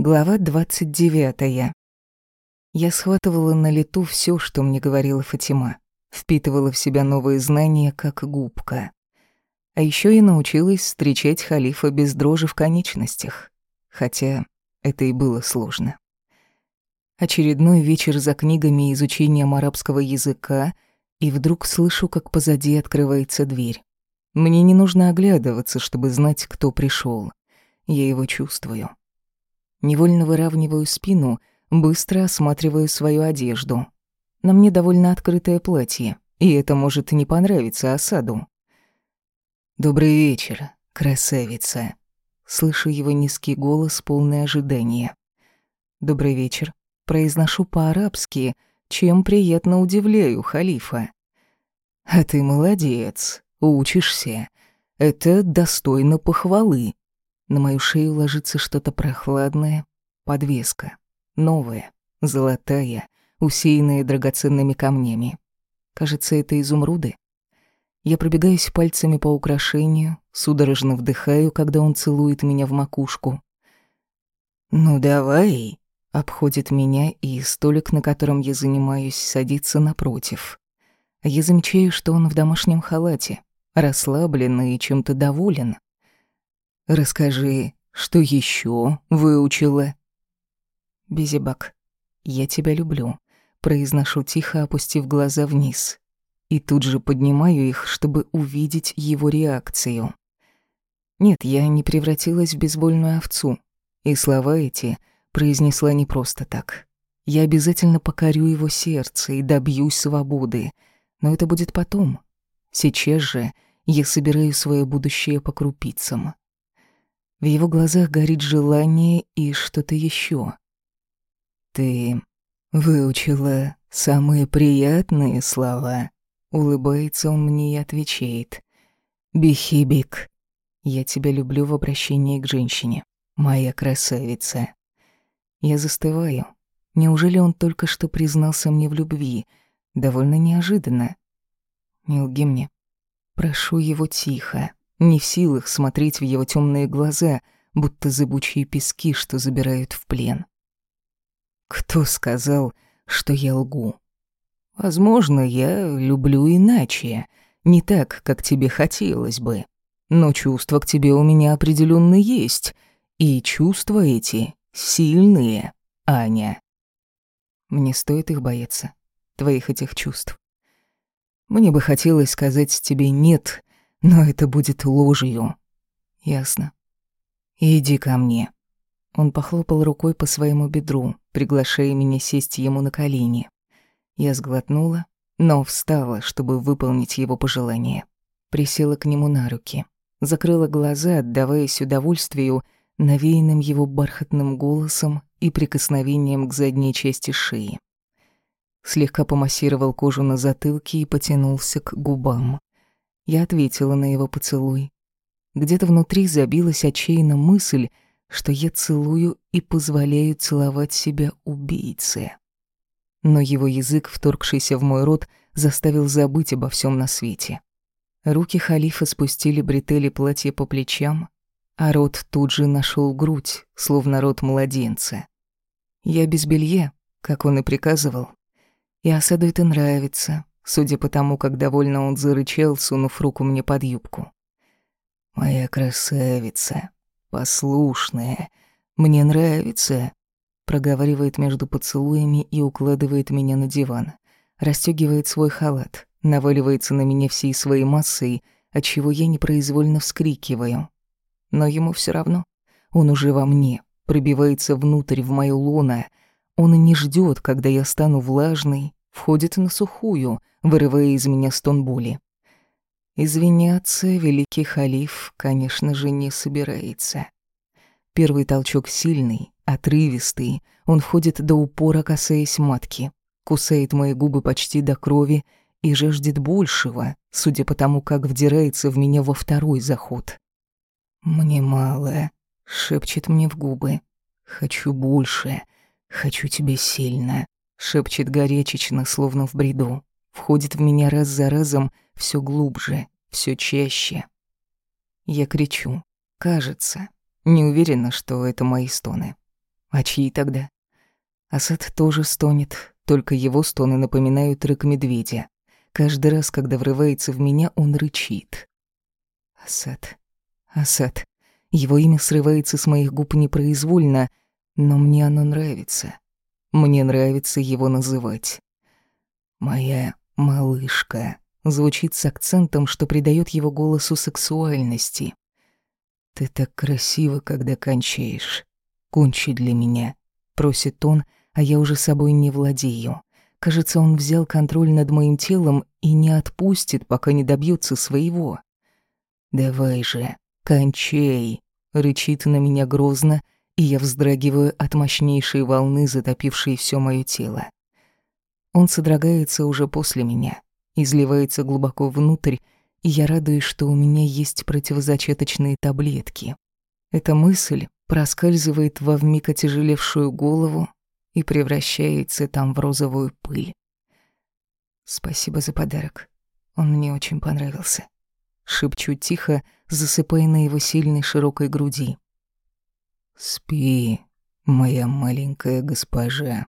Глава 29. Я схватывала на лету все, что мне говорила Фатима, впитывала в себя новые знания, как губка. А еще и научилась встречать халифа без дрожи в конечностях, хотя это и было сложно. Очередной вечер за книгами и изучением арабского языка, и вдруг слышу, как позади открывается дверь. Мне не нужно оглядываться, чтобы знать, кто пришел. Я его чувствую. Невольно выравниваю спину, быстро осматриваю свою одежду. На мне довольно открытое платье, и это может не понравиться осаду. «Добрый вечер, красавица!» Слышу его низкий голос, полное ожидания. «Добрый вечер». Произношу по-арабски, чем приятно удивляю халифа. «А ты молодец, учишься. Это достойно похвалы». На мою шею ложится что-то прохладное, подвеска, новая, золотая, усеянная драгоценными камнями. Кажется, это изумруды. Я пробегаюсь пальцами по украшению, судорожно вдыхаю, когда он целует меня в макушку. «Ну давай», — обходит меня, и столик, на котором я занимаюсь, садится напротив. Я замечаю, что он в домашнем халате, расслабленный и чем-то доволен. Расскажи, что еще выучила? Безибак, я тебя люблю, произношу тихо, опустив глаза вниз. И тут же поднимаю их, чтобы увидеть его реакцию. Нет, я не превратилась в безвольную овцу. И слова эти произнесла не просто так. Я обязательно покорю его сердце и добьюсь свободы. Но это будет потом. Сейчас же я собираю свое будущее по крупицам. В его глазах горит желание и что-то еще. «Ты выучила самые приятные слова?» Улыбается он мне и отвечает. «Бихибик, я тебя люблю в обращении к женщине, моя красавица». Я застываю. Неужели он только что признался мне в любви? Довольно неожиданно. Не лги мне. Прошу его тихо не в силах смотреть в его темные глаза, будто зыбучие пески, что забирают в плен. Кто сказал, что я лгу? Возможно, я люблю иначе, не так, как тебе хотелось бы. Но чувства к тебе у меня определенно есть, и чувства эти сильные, Аня. Мне стоит их бояться, твоих этих чувств. Мне бы хотелось сказать тебе «нет», но это будет ложью. Ясно. Иди ко мне. Он похлопал рукой по своему бедру, приглашая меня сесть ему на колени. Я сглотнула, но встала, чтобы выполнить его пожелание. Присела к нему на руки, закрыла глаза, отдаваясь удовольствию, навеянным его бархатным голосом и прикосновением к задней части шеи. Слегка помассировал кожу на затылке и потянулся к губам. Я ответила на его поцелуй. Где-то внутри забилась отчаянно мысль, что я целую и позволяю целовать себя убийце. Но его язык, вторгшийся в мой рот, заставил забыть обо всем на свете. Руки халифа спустили бретели платья по плечам, а рот тут же нашел грудь, словно рот младенца. Я без белья, как он и приказывал. И Асаду это нравится, судя по тому, как довольно он зарычал, сунув руку мне под юбку. «Моя красавица, послушная, мне нравится», проговаривает между поцелуями и укладывает меня на диван, расстёгивает свой халат, наваливается на меня всей своей массой, отчего я непроизвольно вскрикиваю. Но ему все равно. Он уже во мне, пробивается внутрь в моё лоно. Он не ждет, когда я стану влажной, входит на сухую, вырывая из меня стон боли. Извиняться великий халиф, конечно же, не собирается. Первый толчок сильный, отрывистый, он входит до упора, касаясь матки, кусает мои губы почти до крови и жаждет большего, судя по тому, как вдирается в меня во второй заход. «Мне мало», — шепчет мне в губы. «Хочу больше, хочу тебя сильно», — шепчет горячечно, словно в бреду входит в меня раз за разом все глубже, все чаще. Я кричу. Кажется. Не уверена, что это мои стоны. А чьи тогда? Асад тоже стонет, только его стоны напоминают рык медведя. Каждый раз, когда врывается в меня, он рычит. Асад. Асад. Его имя срывается с моих губ непроизвольно, но мне оно нравится. Мне нравится его называть. «Моя малышка» звучит с акцентом, что придает его голосу сексуальности. «Ты так красиво, когда кончаешь. Кончи для меня», — просит он, а я уже собой не владею. Кажется, он взял контроль над моим телом и не отпустит, пока не добьется своего. «Давай же, кончай!» — рычит на меня грозно, и я вздрагиваю от мощнейшей волны, затопившей все мое тело. Он содрогается уже после меня, изливается глубоко внутрь, и я радуюсь, что у меня есть противозачаточные таблетки. Эта мысль проскальзывает во вмиг отяжелевшую голову и превращается там в розовую пыль. Спасибо за подарок. Он мне очень понравился. Шепчу тихо, засыпая на его сильной широкой груди. «Спи, моя маленькая госпожа».